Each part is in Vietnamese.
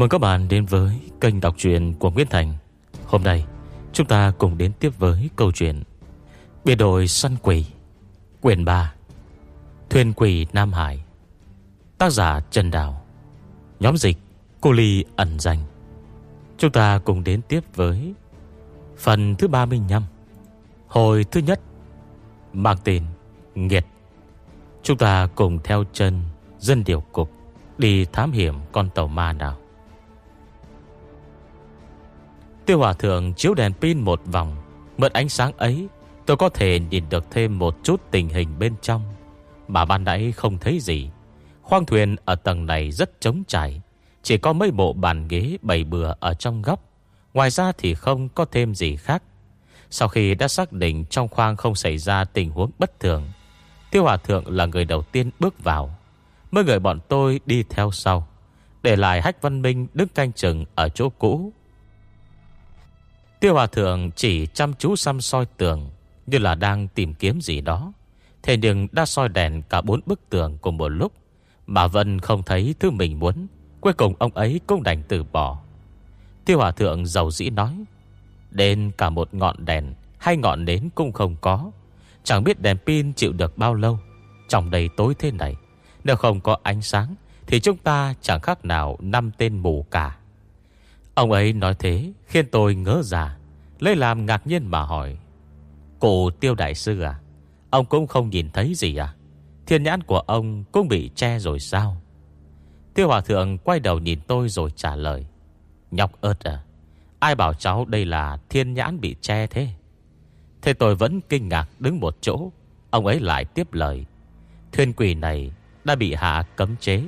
Mừng các bạn đến với kênh đọc truyện của Nguyễn Thành. Hôm nay, chúng ta cùng đến tiếp với câu chuyện Biệt đội săn quỷ quyển 3 Thuyền quỷ Nam Hải. Tác giả Trần Đào, Nhóm dịch Cô Ly ẩn danh. Chúng ta cùng đến tiếp với Phần thứ 35 Hồi thứ nhất, Mang tên Nghiệt. Chúng ta cùng theo chân Dân điều cục Đi thám hiểm con tàu ma nào. Tiêu hòa thượng chiếu đèn pin một vòng. Mượn ánh sáng ấy, Tôi có thể nhìn được thêm một chút tình hình bên trong. Mà ban nãy không thấy gì. Khoang thuyền ở tầng này rất trống trải. Chỉ có mấy bộ bàn ghế bày bừa ở trong góc. Ngoài ra thì không có thêm gì khác. Sau khi đã xác định trong khoang không xảy ra tình huống bất thường, Tiêu Hòa Thượng là người đầu tiên bước vào. Mới người bọn tôi đi theo sau. Để lại Hách Văn Minh đứng canh chừng ở chỗ cũ. Tiêu Hòa Thượng chỉ chăm chú xăm soi tường Như là đang tìm kiếm gì đó. Thế nhưng đã soi đèn cả bốn bức tường cùng một lúc Mà Vân không thấy thứ mình muốn. Cuối cùng ông ấy cũng đành từ bỏ. Tiêu Hòa Thượng giàu dĩ nói, Đến cả một ngọn đèn Hay ngọn nến cũng không có. Chẳng biết đèn pin chịu được bao lâu. Trong đây tối thế này, Nếu không có ánh sáng Thì chúng ta chẳng khác nào năm tên mù cả. Ông ấy nói thế Khiến tôi ngỡ ra Lấy làm ngạc nhiên mà hỏi Cụ tiêu đại sư à Ông cũng không nhìn thấy gì à? Thiên nhãn của ông cũng bị che rồi sao? Tiêu hòa thượng quay đầu nhìn tôi rồi trả lời, nhọc ớt à Ai bảo cháu đây là thiên nhãn bị che thế? Thế tôi vẫn kinh ngạc đứng một chỗ, Ông ấy lại tiếp lời, Thuyền quỷ này đã bị hạ cấm chế,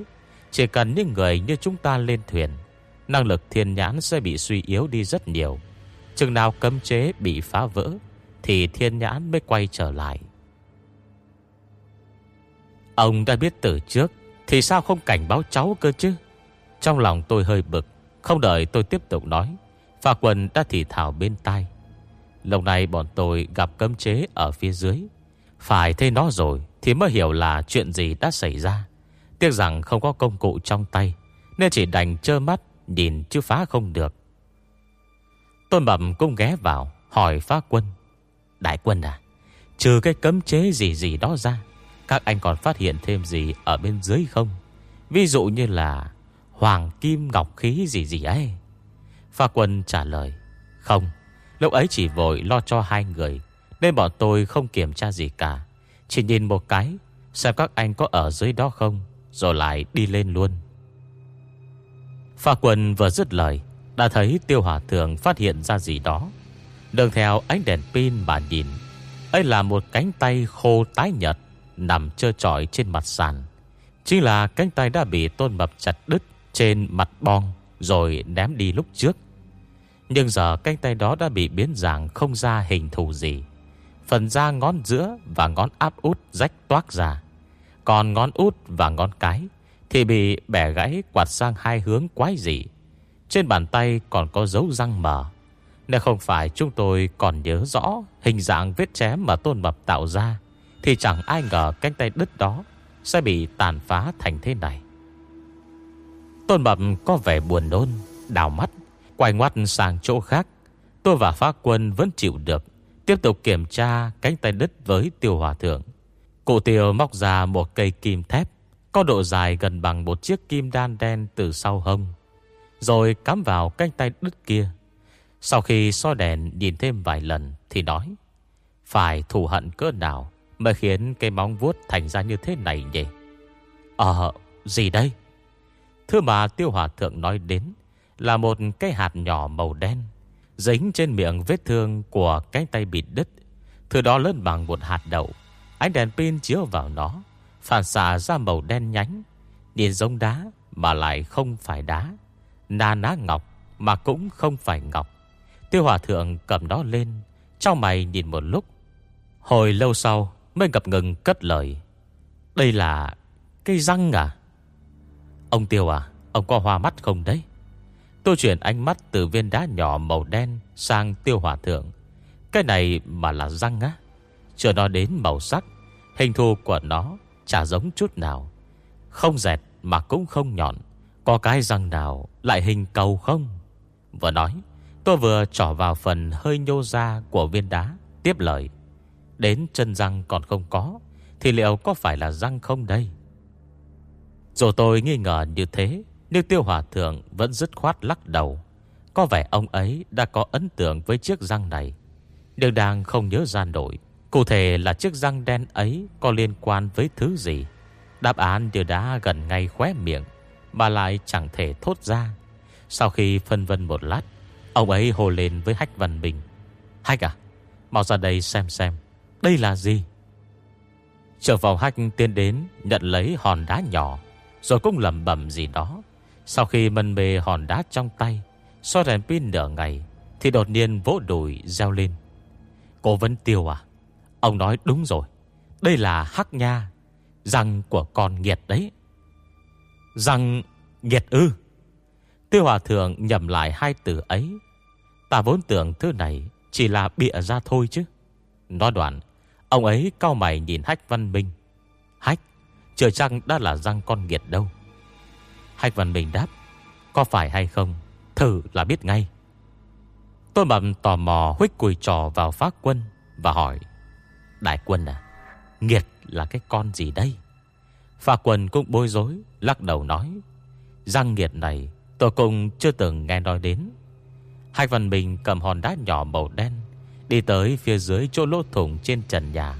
Chỉ cần những người như chúng ta lên thuyền Năng lực thiên nhãn sẽ bị suy yếu đi rất nhiều. Chừng nào cấm chế bị phá vỡ, Thì thiên nhãn mới quay trở lại. Ông đã biết từ trước, Thì sao không cảnh báo cháu cơ chứ? Trong lòng tôi hơi bực, Không đợi tôi tiếp tục nói Phà quần đã thì thảo bên tai. Lâu này bọn tôi gặp cấm chế ở phía dưới. Phải thấy nó rồi, Thì mới hiểu là chuyện gì đã xảy ra. Tiếc rằng không có công cụ trong tay, Nên chỉ đành trơ mắt Nhìn chứ phá không được. Tôn Bẩm cũng ghé vào, Hỏi phá quân. Đại quân à Trừ cái cấm chế gì gì đó ra, Các anh còn phát hiện thêm gì ở bên dưới không? Ví dụ như là Hoàng kim ngọc khí gì gì ấy. Phá quân trả lời, Không, Lúc ấy chỉ vội lo cho hai người, Nên bọn tôi không kiểm tra gì cả. Chỉ nhìn một cái, Xem các anh có ở dưới đó không, Rồi lại đi lên luôn. Pha quân vừa dứt lời, Đã thấy tiêu hỏa thường phát hiện ra gì đó. Đường theo ánh đèn pin mà nhìn, ấy là một cánh tay khô tái nhật Nằm trơ trọi trên mặt sàn. Chính là cánh tay đã bị tôn mập chặt đứt Trên mặt bong Rồi ném đi lúc trước. Nhưng giờ cánh tay đó đã bị biến dạng Không ra hình thù gì. Phần da ngón giữa và ngón áp út rách toát ra, Còn ngón út và ngón cái thì bị bẻ gãy quạt sang hai hướng quái dị. Trên bàn tay còn có dấu răng mở Nếu không phải chúng tôi còn nhớ rõ Hình dạng vết chém mà Tôn Mập tạo ra, Thì chẳng ai ngờ cánh tay đứt đó Sẽ bị tàn phá thành thế này. Tôn Mập có vẻ buồn nôn, Đào mắt, Quay ngoắt sang chỗ khác. Tôi và phá quân vẫn chịu được, Tiếp tục kiểm tra cánh tay đứt với tiêu hòa thượng. Cụ tiêu móc ra một cây kim thép có độ dài gần bằng một chiếc kim đan đen từ sau hông, Rồi cắm vào cánh tay đứt kia. Sau khi so đèn nhìn thêm vài lần Thì nói, Phải thù hận cỡ nào Mới khiến cây móng vuốt thành ra như thế này nhỉ? Ờ gì đây? Thứ mà tiêu hòa thượng nói đến Là một cái hạt nhỏ màu đen Dính trên miệng vết thương Của cánh tay bị đứt. Thứ đó lớn bằng một hạt đậu, Ánh đèn pin chiếu vào nó. Phản xạ ra màu đen nhánh, Nhìn giống đá mà lại không phải đá. Na ná ngọc mà cũng không phải ngọc. Tiêu hòa thượng cầm đó lên Trong mày nhìn một lúc. Hồi lâu sau mới ngập ngừng cất lời. Đây là cây răng à? Ông Tiêu à Ông có hoa mắt không đấy? Tôi chuyển ánh mắt từ viên đá nhỏ màu đen Sang tiêu hòa thượng. Cái này mà là răng á. Chưa nói đến màu sắc, Hình thù của nó Chả giống chút nào. Không dẹt mà cũng không nhọn, Có cái răng nào lại hình cầu không? Vừa nói, Tôi vừa trỏ vào phần hơi nhô ra của viên đá, Tiếp lời. Đến chân răng còn không có, Thì liệu có phải là răng không đây? Dù tôi nghi ngờ như thế, Nhưng tiêu hòa thượng vẫn dứt khoát lắc đầu. Có vẻ ông ấy đã có ấn tượng với chiếc răng này, Nhưng đang không nhớ ra nổi. Cụ thể là chiếc răng đen ấy Có liên quan với thứ gì? Đáp án như đã gần ngay khóe miệng, Mà lại chẳng thể thốt ra. Sau khi phân vân một lát, Ông ấy hồ lên với Hách Văn Bình. Hách à Mau ra đây xem xem, Đây là gì? Trở vào Hách tiến đến, Nhận lấy hòn đá nhỏ, Rồi cũng lầm bẩm gì đó. Sau khi mân mê hòn đá trong tay soi đèn pin nửa ngày, Thì đột nhiên vỗ đùi reo lên. Cô vẫn tiêu à? Ông nói đúng rồi. Đây là hắc nha, Răng của con nghiệt đấy. Răng nghiệt ư? Tiêu Hòa Thượng nhầm lại hai từ ấy. Ta vốn tưởng thứ này Chỉ là bịa ra thôi chứ. Nói đoạn, Ông ấy cao mày nhìn Hách Văn Minh. Hách trời chăng đã là răng con nghiệt đâu. Hách Văn Minh đáp, Có phải hay không? Thử là biết ngay. Tôi mầm tò mò huyết cùi trò vào phát quân Và hỏi. Đại quân à Nghiệt là cái con gì đây? Phà quân cũng bối rối, Lắc đầu nói Răng nghiệt này tôi cũng chưa từng nghe nói đến. Hai Văn Bình cầm hòn đá nhỏ màu đen, Đi tới phía dưới chỗ lỗ thủng trên trần nhà,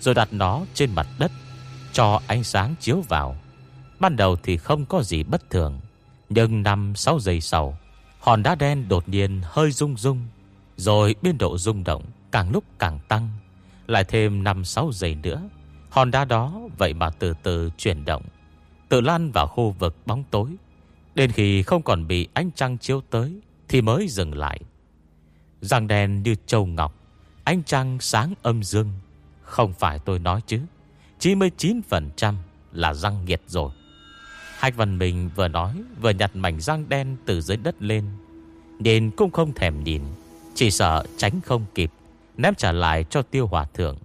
Rồi đặt nó trên mặt đất, Cho ánh sáng chiếu vào. Ban đầu thì không có gì bất thường, Nhưng 5-6 giây sau, Hòn đá đen đột nhiên hơi rung rung, Rồi biên độ rung động Càng lúc càng tăng. Lại thêm 5-6 giây nữa. Hòn đá đó vậy mà từ từ chuyển động. Tự lan vào khu vực bóng tối. Đến khi không còn bị ánh trăng chiếu tới, Thì mới dừng lại. Răng đèn như châu ngọc, Ánh trăng sáng âm dương. Không phải tôi nói chứ 99% là răng nghiệt rồi. Hạch Văn Minh vừa nói, Vừa nhặt mảnh răng đen từ dưới đất lên. Nên cũng không thèm nhìn, Chỉ sợ tránh không kịp. Ném trả lại cho tiêu hòa thượng.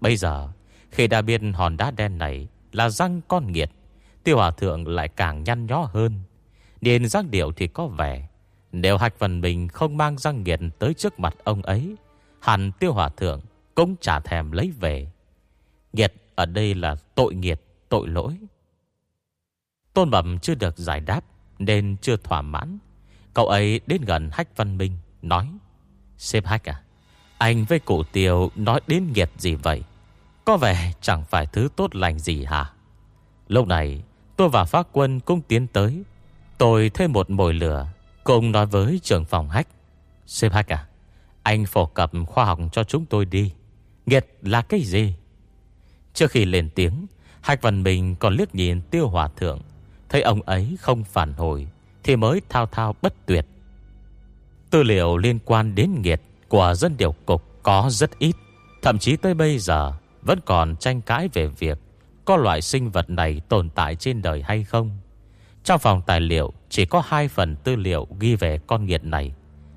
Bây giờ, Khi đã biết hòn đá đen này Là răng con nghiệt, Tiêu hòa thượng lại càng nhăn nhó hơn. Điền răng điệu thì có vẻ, Nếu Hạch Văn Minh không mang răng nghiệt Tới trước mặt ông ấy, Hẳn tiêu hòa thượng Cũng trả thèm lấy về. Nghiệt ở đây là tội nghiệt, Tội lỗi. Tôn Bẩm chưa được giải đáp Nên chưa thỏa mãn. Cậu ấy đến gần Hách Văn Minh Nói xếp Hách à anh với cụ Tiêu nói đến nghiệt gì vậy? Có vẻ chẳng phải thứ tốt lành gì hả? Lúc này, tôi và phát Quân cũng tiến tới. Tôi thêm một mồi lửa, Cùng nói với trưởng phòng Hách. Sếp Hách à Anh phổ cập khoa học cho chúng tôi đi. Nghiệt là cái gì? Trước khi lên tiếng, Hách Văn Minh còn liếc nhìn tiêu hòa thượng. Thấy ông ấy không phản hồi, Thì mới thao thao bất tuyệt. Tư liệu liên quan đến nghiệt của dân điều cục có rất ít Thậm chí tới bây giờ Vẫn còn tranh cãi về việc Có loại sinh vật này tồn tại trên đời hay không. Trong phòng tài liệu Chỉ có hai phần tư liệu ghi về con nghiệt này.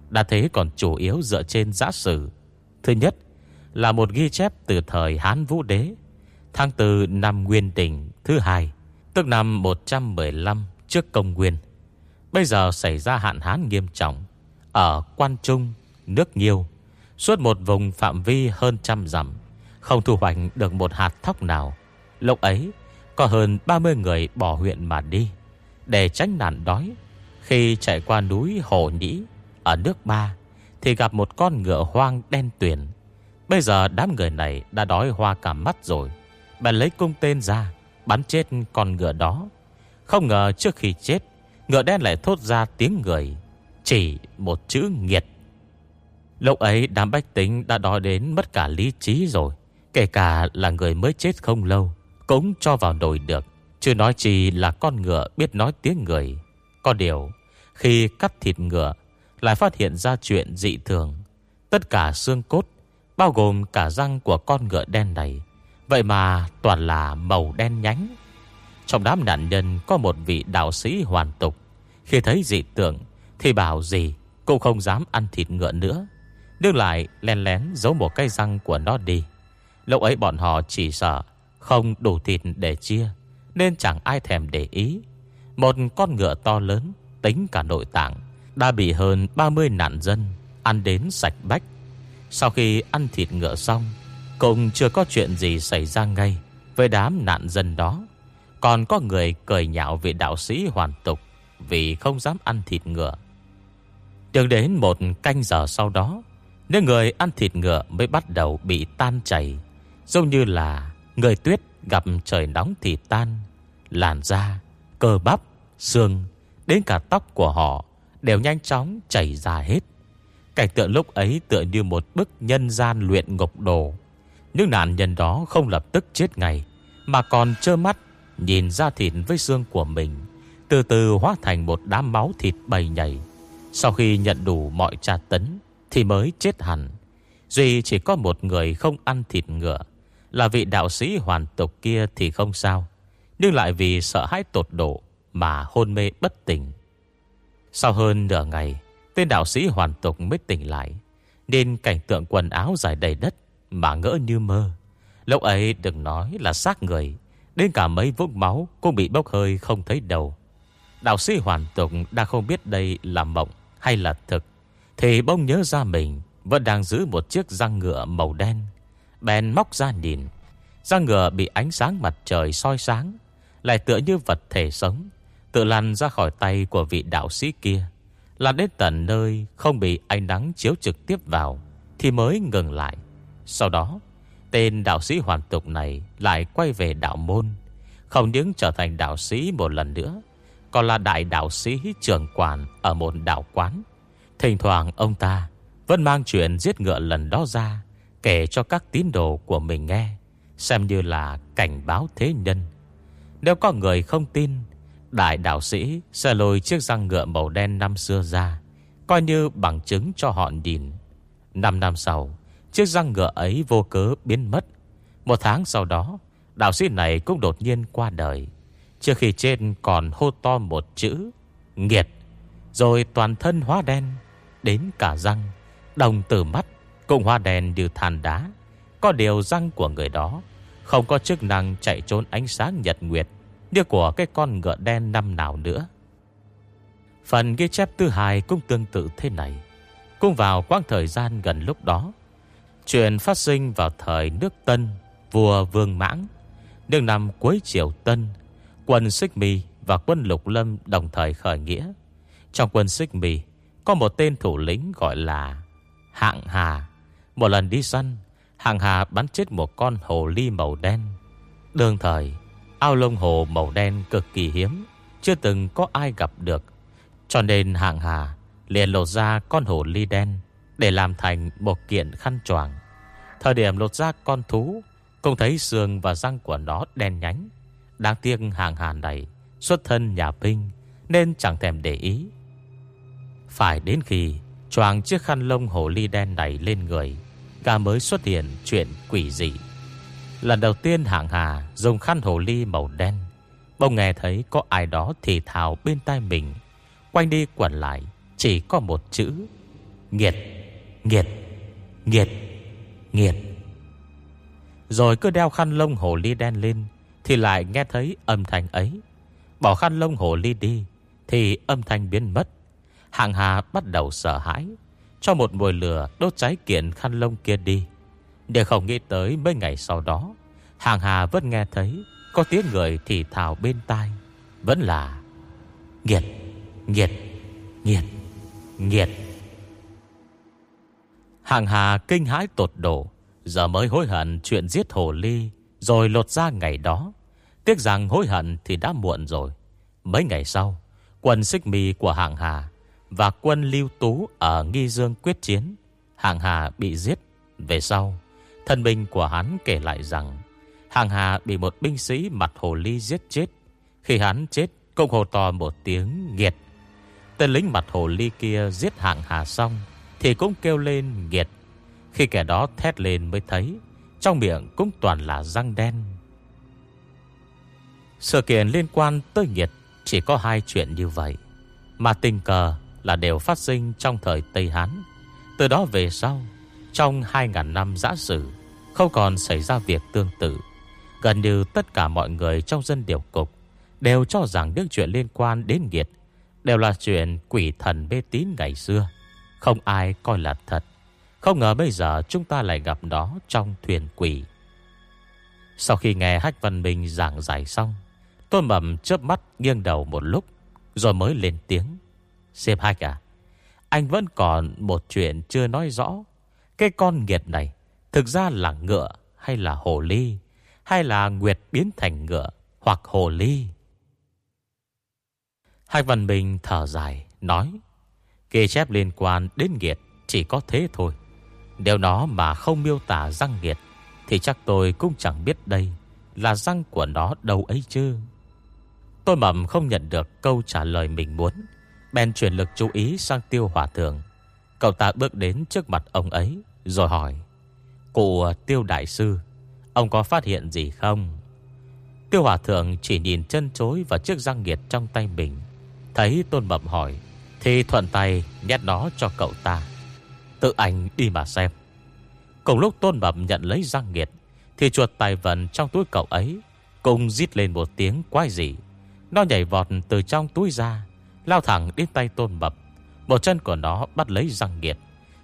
Đã thế còn chủ yếu dựa trên giã sử. Thứ nhất Là một ghi chép từ thời Hán Vũ Đế Tháng 4 năm Nguyên Đình Thứ hai Tức năm 115 trước công nguyên. Bây giờ xảy ra hạn hán nghiêm trọng Ở Quan Trung, nước Nhiêu Suốt một vùng phạm vi hơn trăm dặm, Không thu hoạch được một hạt thóc nào. Lúc ấy, Có hơn 30 người bỏ huyện mà đi, Để tránh nạn đói. Khi chạy qua núi Hồ Nhĩ, Ở nước Ba, Thì gặp một con ngựa hoang đen tuyển Bây giờ đám người này đã đói hoa cả mắt rồi. Bạn lấy cung tên ra, Bắn chết con ngựa đó. Không ngờ trước khi chết, Ngựa đen lại thốt ra tiếng người, Chỉ một chữ nghiệt. Lúc ấy đám bách tính đã đói đến mất cả lý trí rồi, Kể cả là người mới chết không lâu Cũng cho vào nồi được. Chưa nói chỉ là con ngựa biết nói tiếng người. Có điều, Khi cắt thịt ngựa, Lại phát hiện ra chuyện dị thường. Tất cả xương cốt, Bao gồm cả răng của con ngựa đen này, Vậy mà toàn là màu đen nhánh. Trong đám nạn nhân Có một vị đạo sĩ hoàn tục. Khi thấy dị tượng Thì bảo gì cũng không dám ăn thịt ngựa nữa. Đương lại len lén giấu một cái răng của nó đi. Lúc ấy bọn họ chỉ sợ Không đủ thịt để chia, Nên chẳng ai thèm để ý. Một con ngựa to lớn, Tính cả nội tạng, Đã bị hơn 30 nạn dân Ăn đến sạch bách. Sau khi ăn thịt ngựa xong, Cũng chưa có chuyện gì xảy ra ngay Với đám nạn dân đó. Còn có người cười nhạo vị đạo sĩ hoàn tục Vì không dám ăn thịt ngựa. Đường đến một canh giờ sau đó nếu người ăn thịt ngựa mới bắt đầu bị tan chảy. Giống như là người tuyết gặp trời nóng thì tan Làn da, cơ bắp, xương Đến cả tóc của họ Đều nhanh chóng chảy ra hết. Cảnh tượng lúc ấy tựa như một bức nhân gian luyện ngục đồ. Những nạn nhân đó không lập tức chết ngay Mà còn trơ mắt Nhìn ra thịt với xương của mình Từ từ hóa thành một đám máu thịt bầy nhảy. Sau khi nhận đủ mọi tra tấn thì mới chết hẳn. Duy chỉ có một người không ăn thịt ngựa. Là vị đạo sĩ hoàn tục kia thì không sao. Nhưng lại vì sợ hãi tột độ Mà hôn mê bất tỉnh. Sau hơn nửa ngày, Tên đạo sĩ hoàn tục mới tỉnh lại. Nên cảnh tượng quần áo dài đầy đất Mà ngỡ như mơ. Lúc ấy đừng nói là xác người, Đến cả mấy vũng máu Cũng bị bốc hơi không thấy đầu. Đạo sĩ hoàn tục đã không biết đây là mộng hay là thực. Thì bông nhớ ra mình Vẫn đang giữ một chiếc răng ngựa màu đen. Bèn móc ra nhìn. Răng ngựa bị ánh sáng mặt trời soi sáng, Lại tựa như vật thể sống, Tự lăn ra khỏi tay của vị đạo sĩ kia. Là đến tận nơi không bị ánh nắng chiếu trực tiếp vào, Thì mới ngừng lại. Sau đó, Tên đạo sĩ hoàn tục này Lại quay về đạo môn. Không những trở thành đạo sĩ một lần nữa, Còn là đại đạo sĩ trưởng quản Ở một đạo quán. Thỉnh thoảng ông ta Vẫn mang chuyện giết ngựa lần đó ra, Kể cho các tín đồ của mình nghe, Xem như là cảnh báo thế nhân. Nếu có người không tin, Đại đạo sĩ sẽ lôi chiếc răng ngựa màu đen năm xưa ra, Coi như bằng chứng cho họ nhìn. Năm năm sau, Chiếc răng ngựa ấy vô cớ biến mất. Một tháng sau đó, Đạo sĩ này cũng đột nhiên qua đời. Trước khi trên còn hô to một chữ, Nghiệt Rồi toàn thân hóa đen. Đến cả răng, Đồng từ mắt cùng hoa đèn như than đá. Có điều răng của người đó Không có chức năng chạy trốn ánh sáng nhật nguyệt như của cái con ngựa đen năm nào nữa. Phần ghi chép thứ hai cũng tương tự thế này. Cũng vào quãng thời gian gần lúc đó, Chuyện phát sinh vào thời nước Tân, Vua Vương Mãng. Đương năm cuối triều Tân, Quân Xích Mì và quân Lục Lâm đồng thời khởi nghĩa. Trong quân Xích Mì có một tên thủ lĩnh gọi là Hạng Hà. Một lần đi săn, Hạng Hà bắn chết một con hồ ly màu đen. Đương thời, Ao lông hồ màu đen cực kỳ hiếm, Chưa từng có ai gặp được. Cho nên hạng hà liền lột ra con hồ ly đen Để làm thành một kiện khăn choàng. Thời điểm lột ra con thú, Cũng thấy xương và răng của nó đen nhánh. Đáng tiếc hạng hà này Xuất thân nhà binh, Nên chẳng thèm để ý. Phải đến khi Choàng chiếc khăn lông hồ ly đen này lên người cả mới xuất hiện chuyện quỷ dị. Lần đầu tiên hạng hà dùng khăn hồ ly màu đen Bông nghe thấy có ai đó thì thào bên tai mình. Quanh đi quẩn lại, Chỉ có một chữ, Nghiệt Nghiệt Nghiệt Nghiệt. Rồi cứ đeo khăn lông hồ ly đen lên Thì lại nghe thấy âm thanh ấy. Bỏ khăn lông hồ ly đi Thì âm thanh biến mất hàng hà bắt đầu sợ hãi Cho một mùi lửa đốt cháy kiện khăn lông kia đi. Để không nghĩ tới mấy ngày sau đó Hàng Hà vẫn nghe thấy Có tiếng người thì thào bên tai. Vẫn là Nghiệt, nghiệt, nghiệt, nghiệt. Hàng Hà kinh hãi tột độ Giờ mới hối hận chuyện giết hồ ly Rồi lột ra ngày đó. Tiếc rằng hối hận thì đã muộn rồi. Mấy ngày sau quần xích mì của Hàng Hà và quân lưu tú ở Nghi Dương quyết chiến. Hàng Hà bị giết. Về sau, Thân binh của hắn kể lại rằng, Hàng Hà bị một binh sĩ mặt hồ ly giết chết. Khi hắn chết, Cũng hồ to một tiếng nghiệt. Tên lính mặt hồ ly kia giết hạng Hà xong, Thì cũng kêu lên nghiệt. Khi kẻ đó thét lên mới thấy, Trong miệng cũng toàn là răng đen. Sự kiện liên quan tới nghiệt, Chỉ có hai chuyện như vậy. Mà tình cờ là đều phát sinh trong thời Tây Hán. Từ đó về sau, trong 2.000 năm giã sử, Không còn xảy ra việc tương tự. Gần như tất cả mọi người trong dân điều cục Đều cho rằng những chuyện liên quan đến nghiệt Đều là chuyện quỷ thần mê tín ngày xưa. Không ai coi là thật. Không ngờ bây giờ chúng ta lại gặp nó trong thuyền quỷ. Sau khi nghe Hách Văn Minh giảng giải xong Tôn Mầm chớp mắt nghiêng đầu một lúc, Rồi mới lên tiếng. Xem hai cả Anh vẫn còn một chuyện chưa nói rõ. Cái con nghiệt này Thực ra là ngựa hay là hồ ly, Hay là nguyệt biến thành ngựa Hoặc hồ ly? Hai Văn Bình thở dài, Nói, Ghi chép liên quan đến nghiệt Chỉ có thế thôi. Điều nó mà không miêu tả răng nghiệt Thì chắc tôi cũng chẳng biết đây Là răng của nó đâu ấy chứ. Tôi mầm không nhận được câu trả lời mình muốn. Bèn chuyển lực chú ý sang tiêu hòa thượng. Cậu ta bước đến trước mặt ông ấy, Rồi hỏi, Cụ tiêu đại sư, Ông có phát hiện gì không? Tiêu hòa thượng chỉ nhìn chân chối Và chiếc răng nghiệt trong tay mình, Thấy tôn mập hỏi, Thì thuận tay nhét nó cho cậu ta. Tự anh đi mà xem. Cùng lúc tôn mập nhận lấy răng nghiệt, Thì chuột tài vận trong túi cậu ấy Cùng rít lên một tiếng quái dị. Nó nhảy vọt từ trong túi ra Lao thẳng đến tay tôn mập. Một chân của nó bắt lấy răng nghiệt,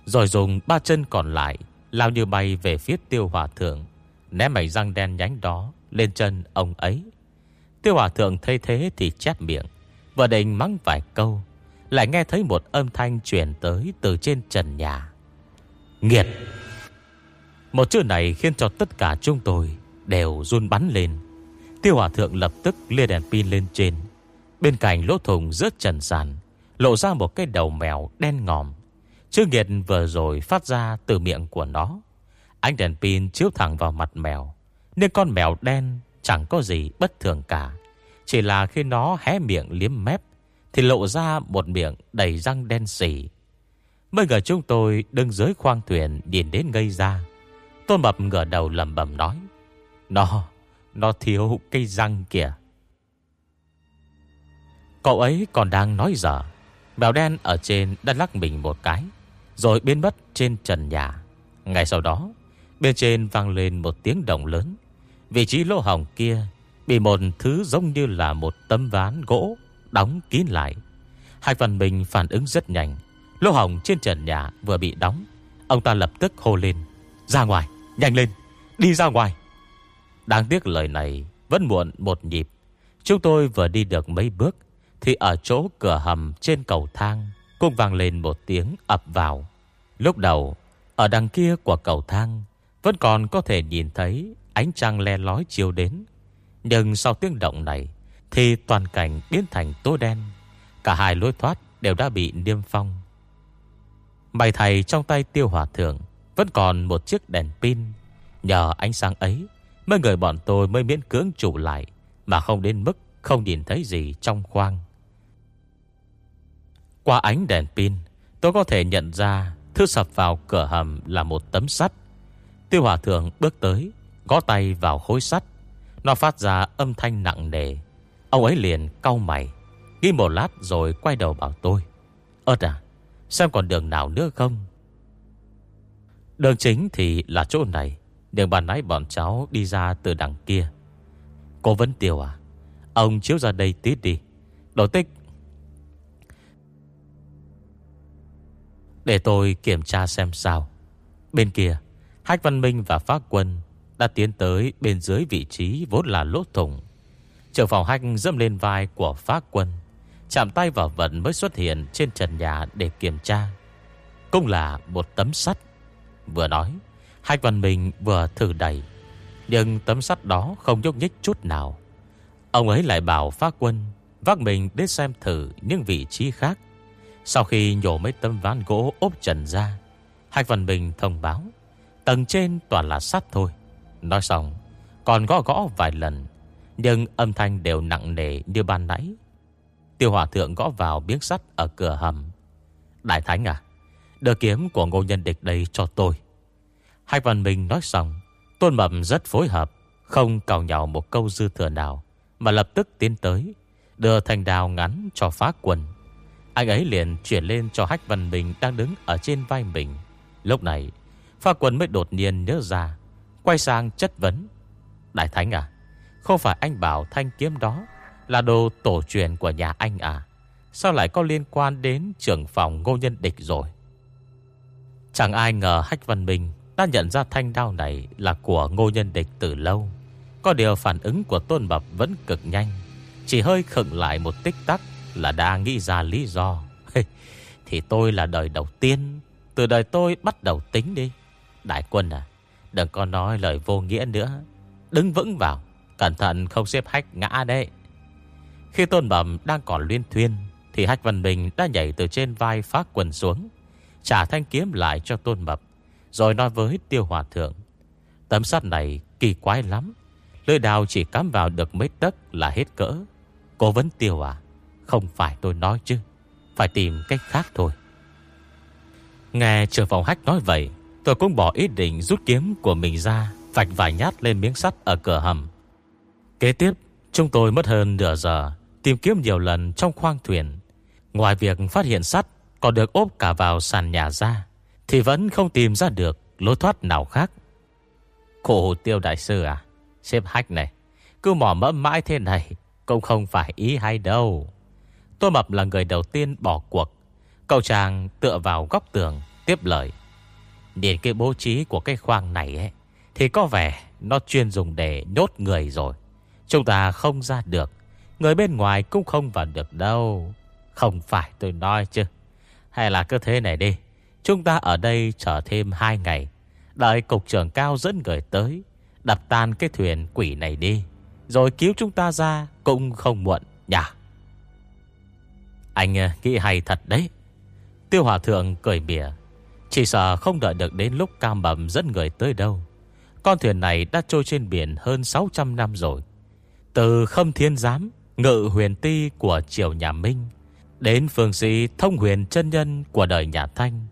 Rồi dùng ba chân còn lại Lao như bay về phía tiêu hòa thượng Ném mảnh răng đen nhánh đó Lên chân ông ấy. Tiêu hòa thượng thấy thế thì chép miệng, Vừa định mắng vài câu, Lại nghe thấy một âm thanh truyền tới Từ trên trần nhà. Nghiệt! Một chữ này khiến cho tất cả chúng tôi Đều run bắn lên. Tiêu hòa thượng lập tức lia đèn pin lên trên Bên cạnh lỗ thùng rớt trần sàn Lộ ra một cái đầu mèo đen ngòm. Chữ nghiệt vừa rồi phát ra từ miệng của nó. Ánh đèn pin chiếu thẳng vào mặt mèo Nên con mèo đen chẳng có gì bất thường cả. Chỉ là khi nó hé miệng liếm mép Thì lộ ra một miệng đầy răng đen xỉ Mấy người chúng tôi đứng dưới khoang thuyền Nhìn đến ngây ra. Tôn Mập ngửa đầu lầm bầm nói Nó, nó thiếu cây răng kìa. Cậu ấy còn đang nói dở. Mèo đen ở trên đã lắc mình một cái Rồi biến mất trên trần nhà. Ngay sau đó Bên trên vang lên một tiếng động lớn. Vị trí lỗ hỏng kia Bị một thứ giống như là một tấm ván gỗ Đóng kín lại. Hai phần mình phản ứng rất nhanh. Lỗ hỏng trên trần nhà vừa bị đóng. Ông ta lập tức hô lên Ra ngoài, nhanh lên, đi ra ngoài. Đáng tiếc lời này Vẫn muộn một nhịp. Chúng tôi vừa đi được mấy bước thì ở chỗ cửa hầm trên cầu thang, Cũng vang lên một tiếng ập vào. Lúc đầu, Ở đằng kia của cầu thang, Vẫn còn có thể nhìn thấy Ánh trăng le lói chiều đến. Nhưng sau tiếng động này, Thì toàn cảnh biến thành tối đen. Cả hai lối thoát đều đã bị niêm phong. Mày thầy trong tay tiêu hỏa thượng, Vẫn còn một chiếc đèn pin. Nhờ ánh sáng ấy, Mấy người bọn tôi mới miễn cưỡng chủ lại, Mà không đến mức không nhìn thấy gì trong khoang. Qua ánh đèn pin, Tôi có thể nhận ra Thứ sập vào cửa hầm là một tấm sắt. Tiêu hỏa thượng bước tới Gó tay vào khối sắt. Nó phát ra âm thanh nặng nề. Ông ấy liền cau mày Ghi một lát rồi quay đầu bảo tôi Ơt à Xem còn đường nào nữa không? Đường chính thì là chỗ này đường bàn nãy bọn cháu đi ra từ đằng kia. Cô Vân Tiêu à Ông chiếu ra đây tí đi, Đồ tích Để tôi kiểm tra xem sao. Bên kia, Hách Văn Minh và Pháp Quân Đã tiến tới bên dưới vị trí vốn là lỗ thủng. Trưởng phòng Hách dâm lên vai của Pháp Quân, Chạm tay vào vận mới xuất hiện Trên trần nhà để kiểm tra. Cũng là một tấm sắt. Vừa nói, Hách Văn Minh vừa thử đẩy, Nhưng tấm sắt đó không nhúc nhích chút nào. Ông ấy lại bảo Pháp Quân Vác mình đến xem thử những vị trí khác sau khi nhổ mấy tấm ván gỗ ốp trần ra Hạch Văn Bình thông báo, Tầng trên toàn là sắt thôi. Nói xong, Còn gõ gõ vài lần, Nhưng âm thanh đều nặng nề như ban nãy. Tiêu hỏa thượng gõ vào biếng sắt Ở cửa hầm. Đại Thánh à Đưa kiếm của ngô nhân địch đây cho tôi. Hạch Văn Bình nói xong, Tôn Mập rất phối hợp, Không cào nhào một câu dư thừa nào, Mà lập tức tiến tới, Đưa thành đào ngắn cho phá quần anh ấy liền chuyển lên cho Hách Văn Bình Đang đứng ở trên vai mình. Lúc này, Pha quân mới đột nhiên nhớ ra, Quay sang chất vấn. Đại Thánh à Không phải anh bảo thanh kiếm đó Là đồ tổ truyền của nhà anh à? Sao lại có liên quan đến trưởng phòng ngô nhân địch rồi? Chẳng ai ngờ Hách Văn Bình Đã nhận ra thanh đao này Là của ngô nhân địch từ lâu. Có điều phản ứng của Tôn bập vẫn cực nhanh, Chỉ hơi khựng lại một tích tắc. Là đã nghĩ ra lý do. Thì tôi là đời đầu tiên. Từ đời tôi bắt đầu tính đi. Đại quân à Đừng có nói lời vô nghĩa nữa. Đứng vững vào, Cẩn thận không xếp hách ngã đấy. Khi Tôn Bẩm đang còn liên thuyên, Thì Hách Văn Bình đã nhảy từ trên vai phát quần xuống, Trả thanh kiếm lại cho Tôn Mập Rồi nói với Tiêu Hòa Thượng, Tấm sắt này kỳ quái lắm. Lưỡi đào chỉ cắm vào được mấy tấc là hết cỡ. Cố vấn Tiêu à không phải tôi nói chứ. Phải tìm cách khác thôi. Nghe trường phòng hách nói vậy, Tôi cũng bỏ ý định rút kiếm của mình ra, Vạch vài nhát lên miếng sắt ở cửa hầm. Kế tiếp, Chúng tôi mất hơn nửa giờ, Tìm kiếm nhiều lần trong khoang thuyền. Ngoài việc phát hiện sắt Còn được ốp cả vào sàn nhà ra, Thì vẫn không tìm ra được lối thoát nào khác. Khổ tiêu đại sư à Xếp hách này, Cứ mỏ mẫm mãi thế này Cũng không phải ý hay đâu. Tô Mập là người đầu tiên bỏ cuộc. Cậu chàng tựa vào góc tường, Tiếp lời. Điền cái bố trí của cái khoang này ấy, Thì có vẻ nó chuyên dùng để nhốt người rồi. Chúng ta không ra được. Người bên ngoài cũng không vào được đâu. Không phải tôi nói chứ. Hay là cứ thế này đi. Chúng ta ở đây chờ thêm 2 ngày. Đợi cục trưởng cao dẫn người tới, Đập tan cái thuyền quỷ này đi. Rồi cứu chúng ta ra Cũng không muộn nhỉ? Anh ờ, nghĩ hay thật đấy. Tiêu Hòa Thượng cười bỉa, Chỉ sợ không đợi được đến lúc cam bầm dẫn người tới đâu. Con thuyền này đã trôi trên biển hơn 600 năm rồi. Từ khâm thiên giám Ngự huyền ti của triều nhà Minh Đến phương sĩ thông huyền chân nhân của đời nhà Thanh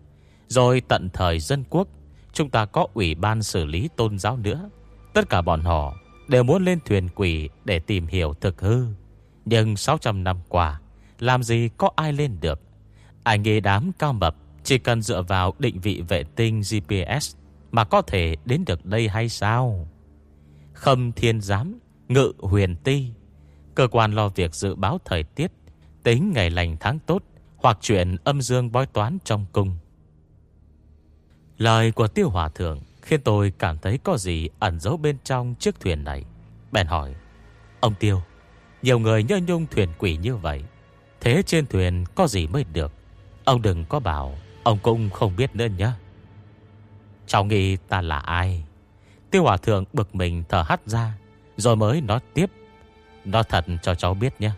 Rồi tận thời dân quốc Chúng ta có ủy ban xử lý tôn giáo nữa. Tất cả bọn họ Đều muốn lên thuyền quỷ Để tìm hiểu thực hư. Nhưng 600 năm qua làm gì có ai lên được. Anh nghĩ đám cao mập, Chỉ cần dựa vào định vị vệ tinh GPS Mà có thể đến được đây hay sao? Khâm thiên giám, Ngự huyền ti. Cơ quan lo việc dự báo thời tiết, Tính ngày lành tháng tốt, Hoặc chuyện âm dương bói toán trong cung. Lời của tiêu hòa thượng Khiến tôi cảm thấy có gì ẩn giấu bên trong chiếc thuyền này. Bèn hỏi, Ông Tiêu, Nhiều người nhớ nhung thuyền quỷ như vậy Thế trên thuyền có gì mới được? Ông đừng có bảo, Ông cũng không biết nữa nhé. Cháu nghĩ ta là ai? Tiêu hòa thượng bực mình thở hắt ra, Rồi mới nói tiếp. Nói thật cho cháu biết nhé,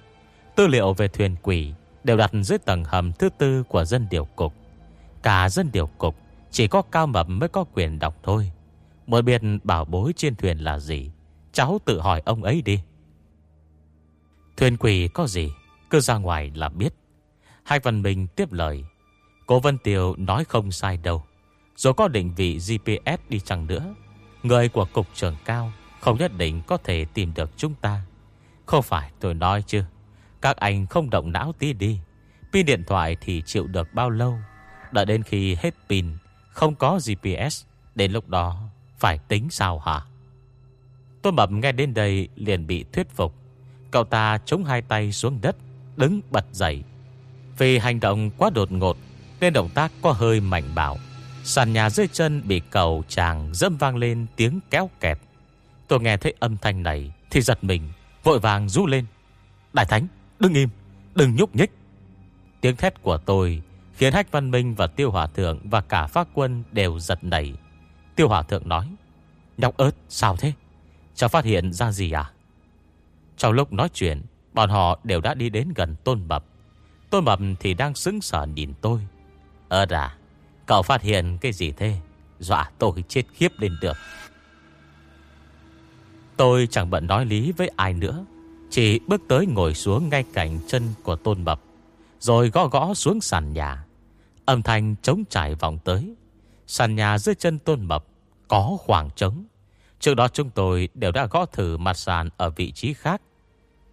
Tư liệu về thuyền quỷ Đều đặt dưới tầng hầm thứ tư của dân điều cục. Cả dân điều cục Chỉ có cao mập mới có quyền đọc thôi. Mới biết bảo bối trên thuyền là gì, Cháu tự hỏi ông ấy đi. Thuyền quỷ có gì? Cứ ra ngoài là biết. Hai Văn Minh tiếp lời. Cô Vân Tiều nói không sai đâu. Dù có định vị GPS đi chăng nữa, Người của cục trưởng cao Không nhất định có thể tìm được chúng ta. Không phải tôi nói chứ. Các anh không động não tí đi. Pin điện thoại thì chịu được bao lâu? Đợi đến khi hết pin, Không có GPS Đến lúc đó phải tính sao hả? Tôi mập nghe đến đây liền bị thuyết phục. Cậu ta chống hai tay xuống đất. Đứng bật dậy. Vì hành động quá đột ngột Nên động tác có hơi mạnh bảo Sàn nhà dưới chân bị cầu chàng dâm vang lên tiếng kéo kẹt. Tôi nghe thấy âm thanh này Thì giật mình, Vội vàng rú lên. Đại Thánh đừng im, Đừng nhúc nhích. Tiếng thét của tôi Khiến Hách Văn Minh và Tiêu Hòa Thượng Và cả pháp quân đều giật nảy. Tiêu Hòa Thượng nói, Nhóc ớt, sao thế? Cháu phát hiện ra gì à? Trong lúc nói chuyện Bọn họ đều đã đi đến gần Tôn Mập. Tôn Mập thì đang sững sờ nhìn tôi. Ơ ra Cậu phát hiện cái gì thế? Dọa tôi chết khiếp lên được. Tôi chẳng bận nói lý với ai nữa, Chỉ bước tới ngồi xuống ngay cạnh chân của Tôn Mập, Rồi gõ gõ xuống sàn nhà. Âm thanh trống trải vòng tới. Sàn nhà dưới chân Tôn Mập Có khoảng trống. Trước đó chúng tôi đều đã gõ thử mặt sàn Ở vị trí khác.